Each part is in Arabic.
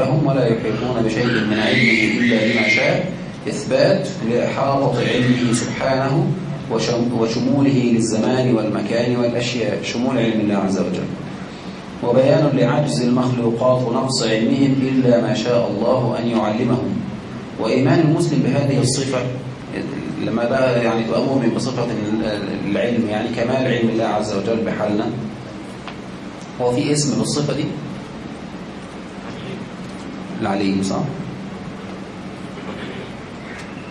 فهم ولا يحيطون بشيء من علمه إلا بما شاء. إثبات لإحاطة علمه سبحانه وشموله للزمان والمكان والأشياء شمول علم الله عز وجل. وبيان لعجز المخلوقات ونقص علمهم إلا ما شاء الله أن يعلمهم. وإيمان المسلم بهذه الصفة لما بقى يعني تبقى مؤمن بصفة العلم يعني كمال علم الله عز وجل بحالنا. هو في اسم بالصفة دي؟ العليم صح؟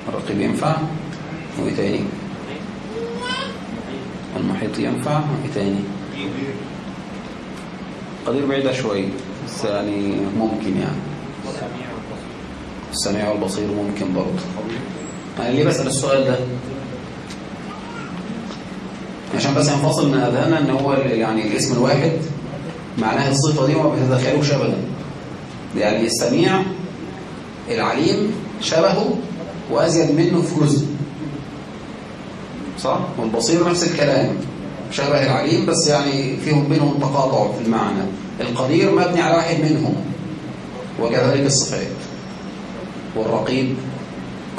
الرقيب ينفع وإيه تاني؟ المحيط ينفع وإيه تاني؟ قدير بعيدة شوية بس يعني ممكن يعني. السميع والبصير ممكن برضه. أنا ليه بسأل السؤال ده؟ عشان بس ينفصل من أذهاننا إن هو يعني الاسم الواحد معناه الصفة دي وما بتتدخلوش أبدا. يعني السميع العليم شبهه وأزيد منه في جزء. صح؟ والبصير نفس الكلام. شبه العليم بس يعني فيهم بينهم تقاطع في المعنى. القدير مبني على واحد منهم. وكذلك الصفات والرقيب.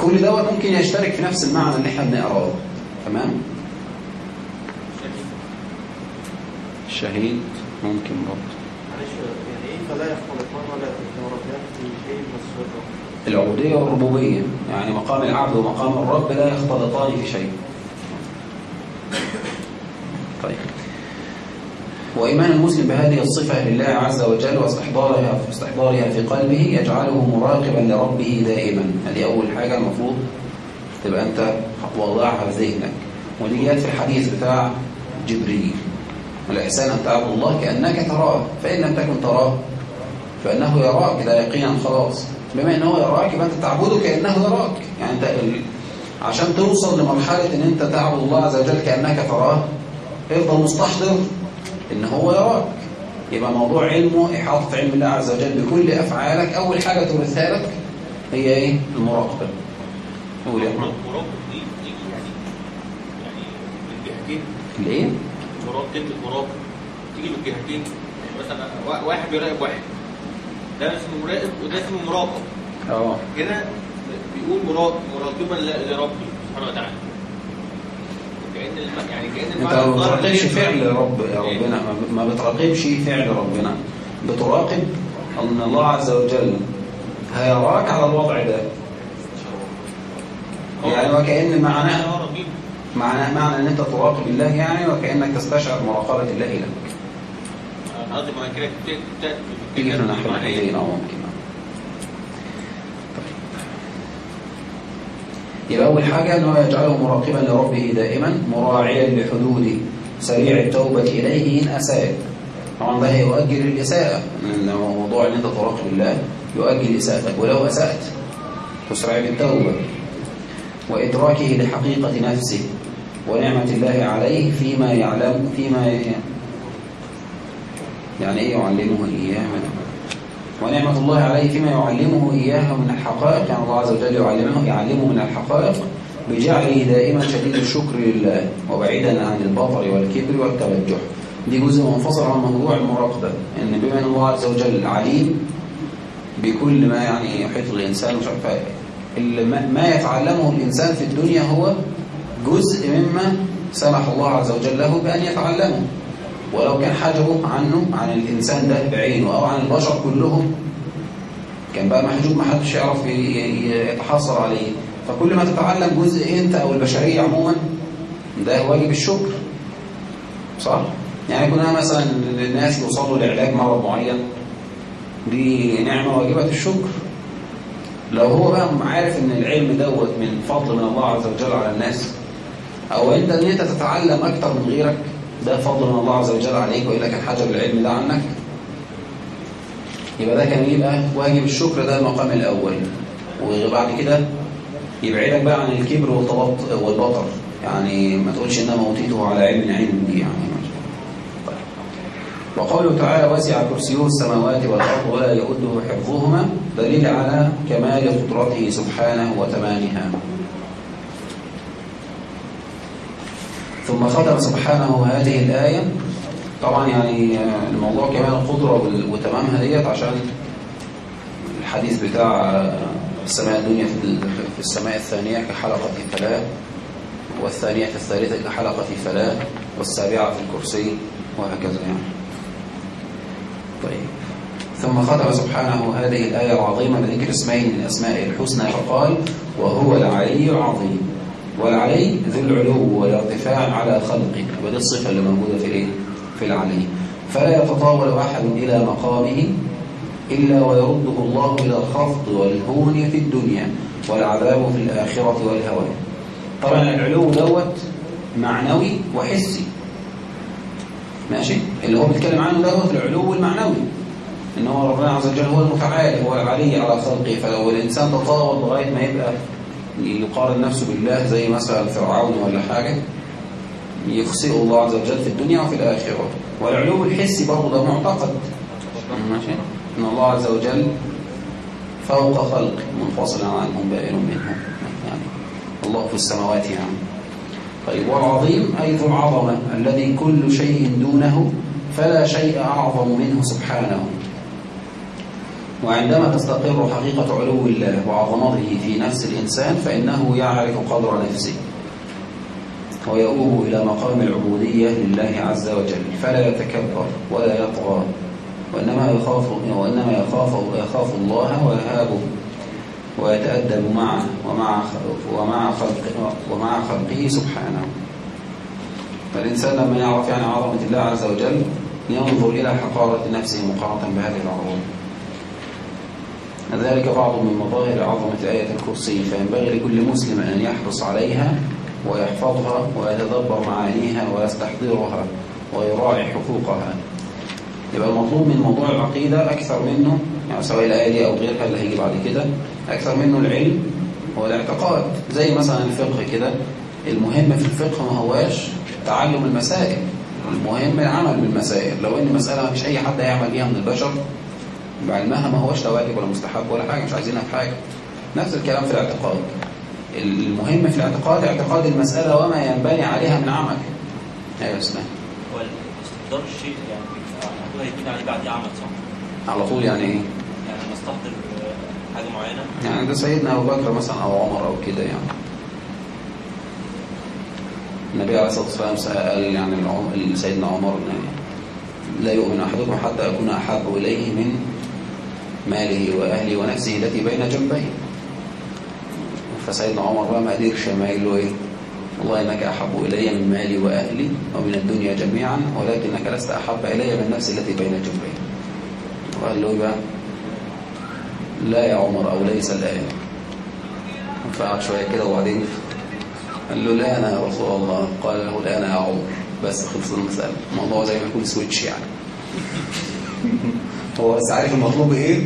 كل دوت ممكن يشترك في نفس المعنى اللي إحنا بنقراه. تمام؟ الشهيد ممكن برضه. في العبودية والربوبية يعني مقام العبد ومقام الرب لا يختلطان في شيء. طيب. وإيمان المسلم بهذه الصفة لله عز وجل واستحضارها استحضارها في قلبه يجعله مراقبا لربه دائما. هذه أول حاجة المفروض تبقى أنت واضعها في ذهنك. ودي في الحديث بتاع جبريل. والإحسان أن تعبد الله كأنك تراه فإن لم تكن تراه فإنه يراك ده يقينا خلاص بما أنه يراك يبقى أنت تعبده كأنه يراك يعني أنت. عشان توصل لمرحلة أن أنت تعبد الله عز وجل كأنك تراه افضل مستحضر إن هو يراك يبقى موضوع علمه إحاطة علم الله عز وجل بكل أفعالك أول حاجة تورثها لك هي إيه؟ المراقبة قول يا أحمد مراقب دي تيجي يعني يعني من جهتين ليه؟ مراقب كلمة مراقب تيجي من جهتين يعني مثلا وا- واحد بيراقب واحد ده اسمه مراقب وده اسمه مراقب. آه. هنا بيقول مراقب مراقبا لربي سبحانه وتعالى. يعني كأن انت ما بتراقبش فعل رب ربنا. ما- بتراقبش فعل ربنا. بتراقب أن الله عز وجل هيراك على الوضع ده. يعني وكأن معناه رقيب معنى معنى إن أنت تراقب الله يعني وكأنك تستشعر مراقبة الله لك. قصدي ما كده إيه؟ الحدين أو ممكن طيب. يبقى أول حاجة أنه يجعله مراقبا لربه دائما مراعيا لحدوده سريع التوبة إليه إن أساء طبعا ده هيؤجل الإساءة لأن موضوع أن أنت تراقب الله يؤجل إساءتك ولو أسأت تسرع بالتوبة وإدراكه لحقيقة نفسه ونعمة الله عليه فيما يعلم فيما يعني إيه يعلمه إياه؟ ونعمة الله عليه فيما يعلمه إياه من الحقائق يعني الله عز وجل يعلمه يعلمه من الحقائق بجعله دائما شديد الشكر لله وبعيدا عن البطر والكبر والتبجح دي جزء منفصل عن موضوع المراقبة إن بما أن الله عز وجل عليم بكل ما يعني يحيط الإنسان مش عارف ما يتعلمه الإنسان في الدنيا هو جزء مما سمح الله عز وجل له بأن يتعلمه. ولو كان حجبه عنه عن الإنسان ده بعينه أو عن البشر كلهم كان بقى محجوب ما حدش يعرف ي- ي- يتحصل عليه. فكل ما تتعلم جزء أنت أو البشرية عموما ده واجب الشكر. صح؟ يعني كنا مثلا الناس يوصلوا لعلاج مرض معين دي نعمة واجبة الشكر. لو هو بقى عارف إن العلم دوت من فضل من الله عز وجل على الناس أو أنت إن أنت تتعلم أكتر من غيرك ده فضل من الله عز وجل عليك والا كان حجب العلم ده عنك. يبقى ده كان يبقى واجب الشكر ده المقام الأول. وبعد كده يبعدك بقى عن الكبر والبطر. يعني ما تقولش انما اوتيته على علم عندي يعني. طيب. وقوله تعالى وسع كرسيه السماوات والأرض ولا يؤده حفظهما. دليل على كمال قدرته سبحانه وتمامها. ثم ختم سبحانه هذه الآية. طبعا يعني الموضوع كمال القدرة وتمامها ديت عشان الحديث بتاع السماء الدنيا في في السماء الثانية كحلقة فلاة والثانية الثالثة كحلقة فلاة والسابعة في الكرسي وهكذا يعني. طيب. ثم ختم سبحانه هذه الآية العظيمة بذكر اسمين من أسمائه الحسنى فقال وهو العلي العظيم والعلي ذو العلو والارتفاع على خلقه ودي الصفة اللي موجودة في الإيه؟ في العلي فلا يتطاول أحد إلى مقامه إلا ويرده الله إلى الخفض والهون في الدنيا والعذاب في الآخرة والهوان طبعا العلو دوت معنوي وحسي. ماشي؟ اللي هو بيتكلم عنه دوت العلو المعنوي. إن هو ربنا عز وجل هو المتعالي هو العلي على خلقه. فلو الإنسان تطاول لغاية ما يبقى يقارن نفسه بالله زي مثلا فرعون ولا حاجة يخسئه الله عز وجل في الدنيا وفي الآخرة. والعلو الحسي برضه ده معتقد. ماشي؟ إن الله عز وجل فوق خلق منفصل عنهم بائن منهم. يعني الله في السماوات يعني طيب والعظيم أي ذو العظمة الذي كل شيء دونه فلا شيء أعظم منه سبحانه. وعندما تستقر حقيقة علو الله وعظمته في نفس الإنسان فإنه يعرف قدر نفسه ويؤوب إلى مقام العبودية لله عز وجل. فلا يتكبر ولا يطغى وإنما يخاف وإنما يخاف يخاف الله ويهابه ويتأدب معه ومع ومع خلقه ومع خلقه سبحانه. فالإنسان لما يعرف يعني عظمة الله عز وجل ينظر إلى حقارة نفسه مقارنة بهذه العظمة. ذلك بعض من مظاهر عظمة آية الكرسي فينبغي لكل مسلم أن يحرص عليها ويحفظها ويتدبر معانيها ويستحضرها ويراعي حقوقها. يبقى المطلوب من موضوع العقيدة أكثر منه يعني سواء الآية دي أو غيرها اللي هيجي بعد كده أكثر منه العلم والاعتقاد. زي مثلا الفقه كده المهم في الفقه ما هواش تعلم المسائل المهم العمل بالمسائل. لو إن مسألة ما فيش أي حد هيعمل بيها من البشر بعلمها ما هوش لا واجب ولا مستحب ولا حاجة مش عايزينها في حاجة. نفس الكلام في الاعتقاد. المهم في الاعتقاد اعتقاد المسألة وما ينبني عليها من عمل أيوه اسمع هو استحضار الشيء يعني هو هيكون عليه بعديه عمل صح؟ على طول يعني إيه؟ يعني آه، حاجة معينة؟ يعني ده سيدنا أبو بكر مثلا أو عمر أو كده يعني. النبي عليه الصلاة والسلام سأل يعني سيدنا عمر لا يؤمن أحدكم حتى أكون أحب إليه من ماله وأهله ونفسه التي بين جنبيه. فسيدنا عمر بقى ما قدرش ما يقول له إيه؟ والله إنك أحب إلي من مالي وأهلي ومن الدنيا جميعا ولكنك لست أحب إلي من نفسي التي بين جنبي وقال له بقى لا يا عمر أو ليس الآن فقعد شوية كده وبعدين قال له لا أنا يا رسول الله. قال له لا أنا يا عمر. بس خلص المسألة. الموضوع زي ما يكون سويتش يعني. هو بس عارف المطلوب إيه؟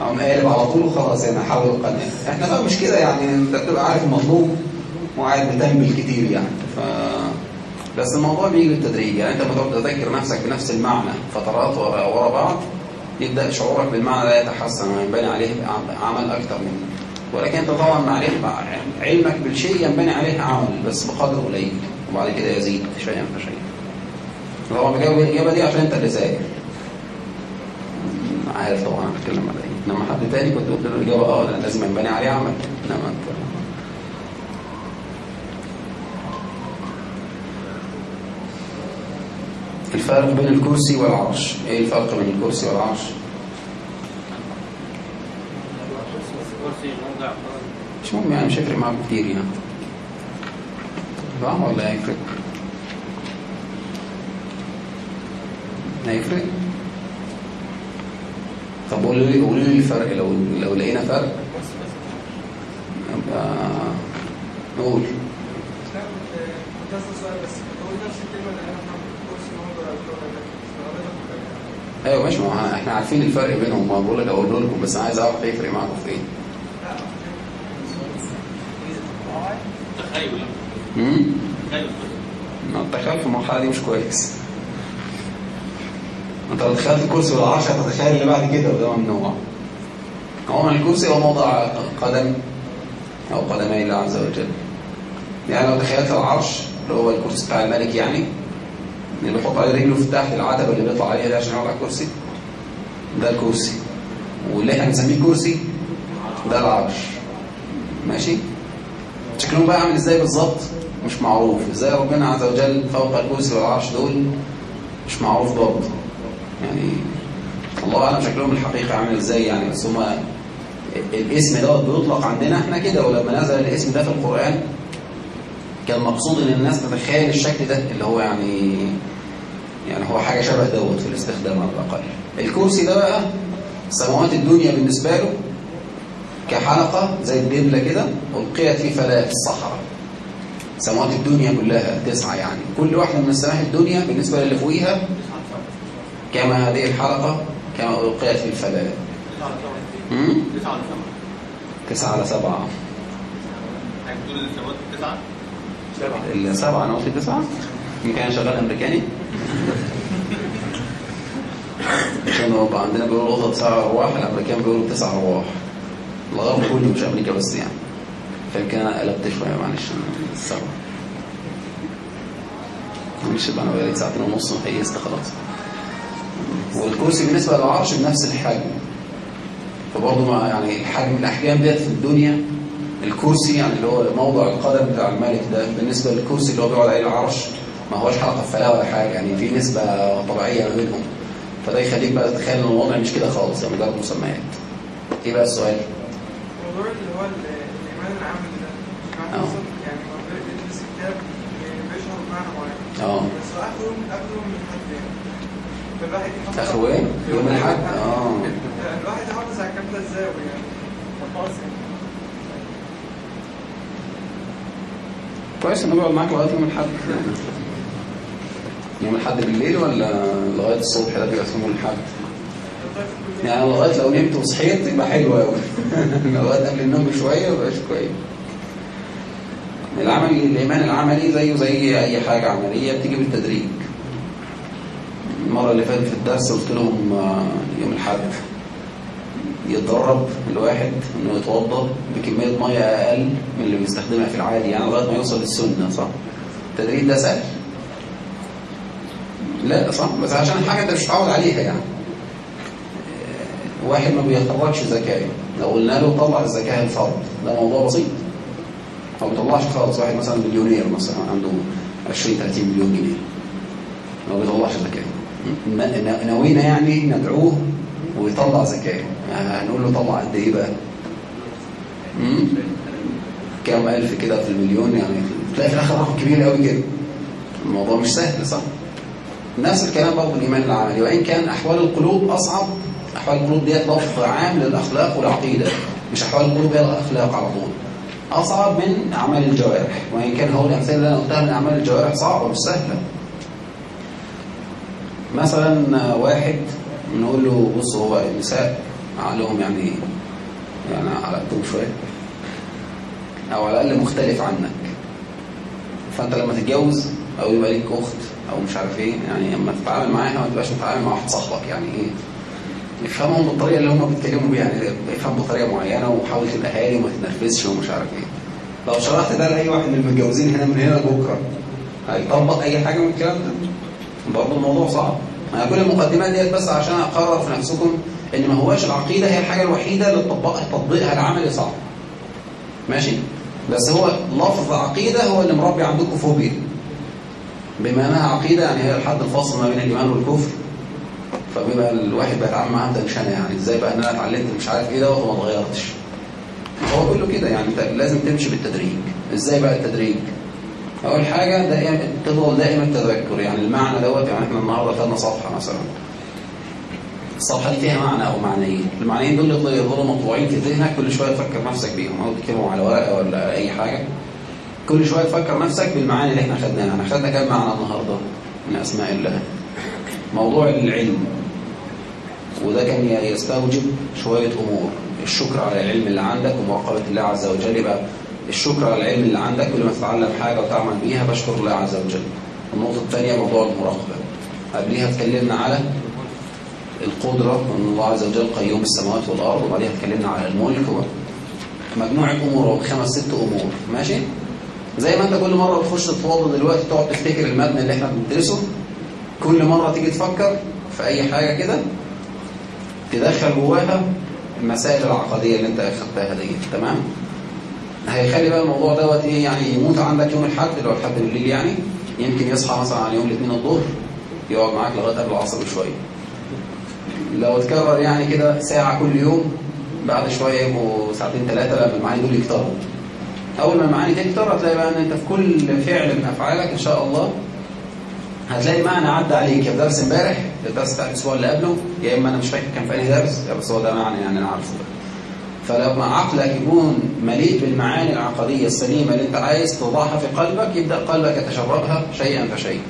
قام قالب على طول وخلاص يعني حاول القناة إحنا بقى مش كده يعني أنت بتبقى عارف المطلوب وقاعد بتنبل كتير يعني. ف بس الموضوع بيجي بالتدريج يعني. أنت لما تقعد تذكر نفسك بنفس المعنى فترات ورا, بعض يبدأ شعورك بالمعنى لا يتحسن وينبني عليه عمل أكتر منه. ولكن أنت طبعا مع عليه مع علمك بالشيء ينبني عليه عمل بس بقدر قليل. وبعد كده يزيد شيئا فشيئا. طبعا بجاوب الاجابه دي عشان أنت اللي ذاكر عارف طبعا هتكلم على إيه. إنما حد تاني كنت قلت له الإجابة آه لأن لازم ينبني عليه عمل. إنما انت الفرق بين الكرسي والعرش. إيه الفرق بين الكرسي والعرش؟ مش مهم يعني مش هيفرق معاك كتير يعني. صح ولا هيفرق؟ هيفرق؟ طب قولوا لي قولوا لي الفرق لو لو لقينا فرق. يبقى نقول. أيوه ماشي ما إحنا عارفين الفرق بينهم ما بقول لك أقول لكم بس عايز أعرف هيفرق معاكم في إيه. تخيل. امم التخيل في المرحلة دي مش كويس. انت لو دخلت الكرسي والعرش هتتخيل اللي بعد كده وده ممنوع عموما الكرسي هو موضع قدم أو قدمي الله عز وجل. يعني لو تخيلت العرش اللي هو الكرسي بتاع الملك يعني اللي بيحط عليه رجله في تحت العتبة اللي بيطلع عليها دي عشان يقعد على الكرسي ده الكرسي. واللي إحنا بنسميه كرسي ده العرش. ماشي؟ شكلهم بقى عامل إزاي بالظبط؟ مش معروف. إزاي ربنا عز وجل فوق الكرسي والعرش دول مش معروف برضه. يعني الله أعلم شكلهم الحقيقي عامل إزاي يعني بس هما الاسم دوت بيطلق عندنا إحنا كده ولما نزل الاسم ده في القرآن كان مقصود إن الناس تتخيل الشكل ده اللي هو يعني يعني هو حاجة شبه دوت في الاستخدام على الأقل. الكرسي ده بقى سماوات الدنيا بالنسبة له كحلقة زي الدبلة كده ألقيت في فلاة الصحراء. سماوات الدنيا كلها تسعة يعني. كل واحدة من السماوات الدنيا بالنسبة للي فوقيها كما هذه الحلقة كما ألقيت في الفلاة مم؟ تسعة سبعة؟ تسعة على سبعة تسعة؟ السبعة أنا قلت تسعة يمكن أنا شغال أمريكاني عشان هو عندنا بيقولوا القطط تسع أرواح الأمريكان بيقولوا تسع أرواح الغرب كله مش أمريكا بس يعني فيمكن أنا قلبت شوية معلش السبعة مش يبقى أنا بقالي ساعتين ونص مقيست خلاص والكرسي بالنسبة للعرش بنفس الحجم. فبرضه ما يعني الحجم الأحجام ديت في الدنيا الكرسي يعني اللي هو موضع القدم بتاع الملك ده بالنسبة للكرسي اللي هو بيقعد عليه العرش ما هوش حلقة فلاة ولا حاجة يعني في نسبة طبيعية ما بينهم فده يخليك بقى تتخيل إن الوضع مش كده خالص يعني مجرد مسميات. إيه بقى السؤال؟ الموضوع اللي هو ال- الإيمان العملي ده آه. يعني هو بيدرس الكتاب بيشرح بمعنى معين. آه. بس آخر يوم آخر يوم من الحد يعني فالواحد يحافظ اخره إيه؟ يوم الأحد؟ آه. الواحد يحافظ على ده إزاي يعني كويس انه بيقعد معاك لغاية يوم الأحد. يوم الأحد بالليل ولا لغاية الصبح ده بيبقى يوم الأحد؟ يعني لغاية لو نمت وصحيت يبقى حلو قوي لغاية قبل النوم بشوية ما يبقاش كويس. العمل الإيمان العملي زيه زي أي حاجة عملية بتيجي بالتدريج. المرة اللي فاتت في الدرس قلت لهم آه، يوم الأحد يتدرب الواحد إنه يتوضأ بكمية مية أقل من اللي بيستخدمها في العادي يعني لغاية ما يوصل للسنة صح؟ التدريب ده سهل. لا صح بس عشان حاجة أنت مش متعود عليها يعني. واحد ما بيخرجش زكاه لو قلنا له طلع الزكاه الفرض ده موضوع بسيط. ما بيطلعش خالص واحد مثلا مليونير مثلا عنده 20 30 مليون جنيه. ما بيطلعش ن- نوينا يعني ندعوه ويطلع زكاه هنقول له طلع قد إيه بقى؟ كام ألف كده في المليون يعني. تلاقي في الآخر رقم كبير قوي كده الموضوع مش سهل صح؟ نفس الكلام برضه الإيمان العملي. وإن كان أحوال القلوب أصعب أحوال القلوب ديت لفظ عام للأخلاق والعقيدة. مش أحوال القلوب هي الأخلاق على طول. أصعب من أعمال الجوارح. وإن كان هو الأمثال اللي أنا قلتها من أعمال الجوارح صعبة مش سهلة. مثلا واحد نقول له بص هو النساء عقلهم يعني يعني على قدهم شوية أو على الأقل مختلف عنك. فأنت لما تتجوز أو يبقى ليك أخت أو مش عارف إيه يعني لما تتعامل معاها ما تبقاش متعامل مع واحد صاحبك يعني إيه؟ افهمهم بالطريقة اللي هم بيتكلموا بيها يعني افهم بطريقة معينة وحاول تبقى هادي وما تتنرفزش ومش عارف إيه. لو شرحت ده لأي واحد من المتجوزين هنا من هنا لبكرة هيطبق أي حاجة من الكلام ده؟ برضه الموضوع صعب. أنا كل المقدمات ديت بس عشان أقرر في نفسكم إن ما هواش العقيدة هي الحاجة الوحيدة اللي تطبقها تطبيقها العملي صعب. ماشي؟ بس هو لفظ عقيدة هو اللي مربي عندكم فوبيا. بما إنها عقيدة يعني هي الحد الفاصل ما بين الإيمان والكفر. فبيبقى الواحد بيتعامل معاها تنشنة يعني. إزاي بقى إن أنا اتعلمت مش عارف إيه دوت وما اتغيرتش؟ هو كله كده يعني أنت لازم تمشي بالتدريج. إزاي بقى التدريج؟ أول حاجة دائما تفضل دائما التذكر يعني المعنى دوت يعني إحنا النهارده خدنا صفحة مثلا. الصفحة دي فيها معنى أو معنيين. المعنيين دول يفضلوا مطبوعين في ذهنك كل شوية تفكر نفسك بيهم. أو تكتبهم على ورقة ولا أي حاجة. كل شوية تفكر نفسك بالمعاني اللي إحنا خدناها. إحنا خدنا كام معنى النهاردة؟ من أسماء الله. موضوع العلم. وده كان يستوجب شوية أمور. الشكر على العلم اللي عندك ومراقبة الله عز وجل. يبقى الشكر على العلم اللي عندك كل ما تتعلم حاجة وتعمل بيها بشكر الله عز وجل. النقطة الثانية موضوع المراقبة. قبليها اتكلمنا على القدرة وأن الله عز وجل قيوم السماوات والأرض وبعديها اتكلمنا على الملك مجموعة أمور وخمس ست أمور. ماشي؟ زي ما أنت كل مرة بتخش تتوضى دلوقتي تقعد تفتكر المبنى اللي إحنا بندرسه كل مرة تيجي تفكر في أي حاجة كده تدخل جواها المسائل العقدية اللي أنت أخدتها دي. تمام؟ هيخلي بقى الموضوع دوت إيه يعني يموت عندك يوم الاحد اللي هو الحد بالليل يعني. يمكن يصحى مثلا على يوم الاثنين الظهر يقعد معاك لغاية قبل العصر بشوية. لو اتكرر يعني كده ساعة كل يوم بعد شوية يبقوا ساعتين ثلاثة لما المعاني دول يكتروا. أول ما المعاني تكتر هتلاقي بقى إن أنت في كل فعل من أفعالك إن شاء الله هتلاقي معنى عدى عليك. يا في درس امبارح يا الدرس بتاع الأسبوع اللي قبله يا إما أنا مش فاكر كان في انهي درس يا بس هو ده معنى يعني أنا عارفه. فلما عقلك يكون مليء بالمعاني العقديه السليمة اللي انت عايز توضعها في قلبك يبدأ قلبك يتشربها شيئا فشيئا.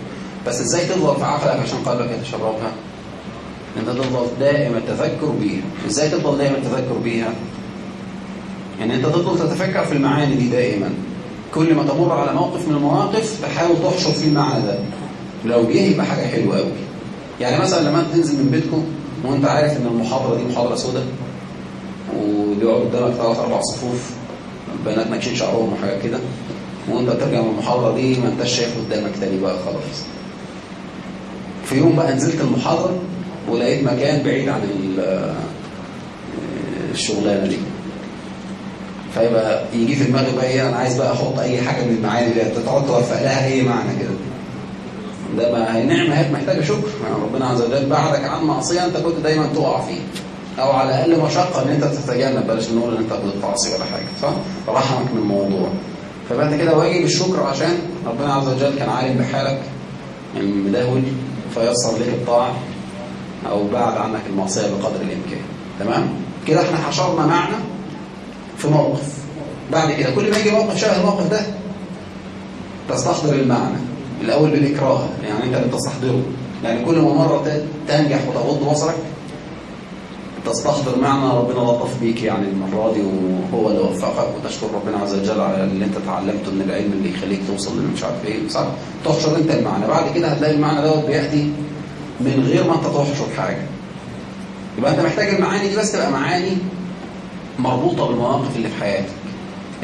بس إزاي تفضل في عقلك عشان قلبك يتشربها؟ انت تفضل دائما التذكر بيها. إزاي تفضل دائما التذكر بيها؟ يعني انت تفضل تتفكر في المعاني دي دائما. كل ما تمر على موقف من المواقف تحاول تحشر فيه المعنى ده. لو جه يبقى حاجة حلوة قوي يعني مثلا لما انت تنزل من بيتكم وانت عارف إن المحاضرة دي محاضرة سوداء وبيقعد قدامك ثلاث أربع صفوف بنات ناكشين شعرهم وحاجات كده. وأنت بترجع من المحاضرة دي ما أنتش شايف قدامك تاني بقى خلاص. في يوم بقى نزلت المحاضرة ولقيت مكان بعيد عن ال- الشغلانة دي. فيبقى يجي في دماغي بقى إيه أنا عايز بقى أحط أي حاجة من المعاني اللي تقعد توفق لها اي معنى كده. ده ما هي نعمة هي محتاجة شكر. يعني ربنا عز وجل بعدك عن معصية أنت كنت دايما تقع فيه أو على الاقل مشقة إن أنت تتجنب بلاش نقول إن أنت بتعصي ولا حاجة صح؟ رحمك من الموضوع. فبعد كده واجب الشكر عشان ربنا عز وجل كان عالم بحالك يعني مدهول فيسر لك الطاعة أو بعد عنك المعصية بقدر الإمكان. تمام؟ كده إحنا حشرنا معنى في موقف. بعد كده كل ما يجي موقف شبه الموقف ده تستحضر المعنى. الأول بالإكراه يعني اللي بتستحضره يعني كل ما مرة ت- تنجح وتغض بصرك تستحضر معنى ربنا لطف بيك يعني المرة دي وهو اللي وفقك وتشكر ربنا عز وجل على اللي انت اتعلمته من العلم اللي يخليك توصل مش عارف إيه. صح؟ تحشر انت المعنى. بعد كده هتلاقي المعنى دوت بيأتي من غير ما انت تحشر حاجة. يبقى انت محتاج المعاني دي بس تبقى معاني مربوطة بالمواقف اللي في حياتك.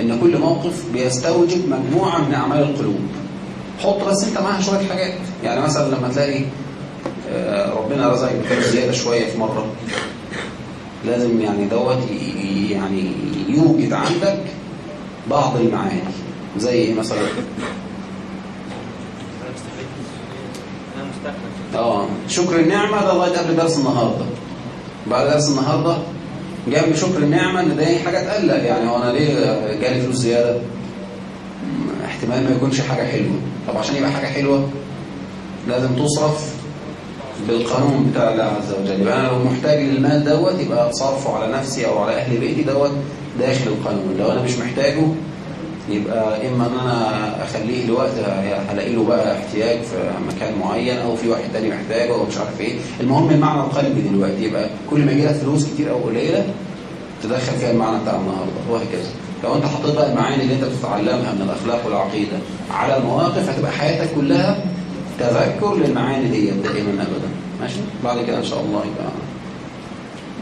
ان كل موقف بيستوجب مجموعة من أعمال القلوب. حط بس انت معاها شوية حاجات. يعني مثلا لما تلاقي آه، ربنا رزقك بخير زيادة شوية في مرة. لازم يعني دوت يعني يوجد عندك بعض المعاني. زي مثلا آه شكر النعمة ده لغاية قبل درس النهاردة. بعد درس النهاردة جنب شكر النعمة إن ده حاجة تقلق يعني هو أنا ليه جالي فلوس زيادة؟ احتمال ما يكونش حاجة حلوة. طب عشان يبقى حاجة حلوة لازم تصرف بالقانون بتاع الله عز وجل يبقى أنا لو محتاج للمال دوت يبقى صرفه على نفسي أو على أهل بيتي دوت داخل القانون. لو أنا مش محتاجه يبقى إما إن أنا أخليه لوقت هلاقي له بقى احتياج في مكان معين أو في واحد تاني محتاجه أو مش عارف إيه. المهم المعنى القلبي دلوقتي يبقى كل ما يجي لك فلوس كتير أو قليلة تدخل فيها المعنى بتاع النهارده وهكذا. لو أنت حطيت بقى المعاني اللي أنت بتتعلمها من الأخلاق والعقيدة على المواقف هتبقى حياتك كلها تذكر للمعاني دي دائما ابدا. ماشي؟ بعد كده إن شاء الله يبقى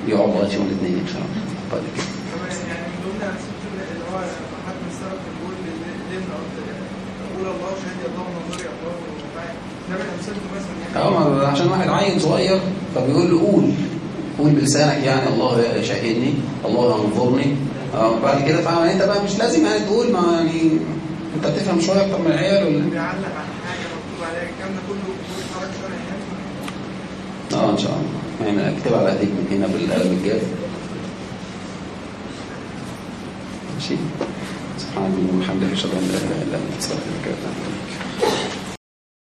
يقعد لغاية يوم الاثنين إن شاء الله. بعد كده. أه عشان واحد عيل صغير فبيقول له قول. قول بلسانك يعني الله شاهدني الله ينظرني. أه بعد كده فعلا أنت بقى مش لازم يعني تقول ما يعني أنت بتفهم شوية أكتر من العيال ولا؟ بيعلق على حاجة مكتوب عليها الكلام ده كله بيقول حضرتك شرح يعني آه ان شاء الله يعني أكتب على ايديك من هنا بالقلم الجاف؟ ماشي سبحان الله وبحمده اشهد ان لا اله الا استغفرك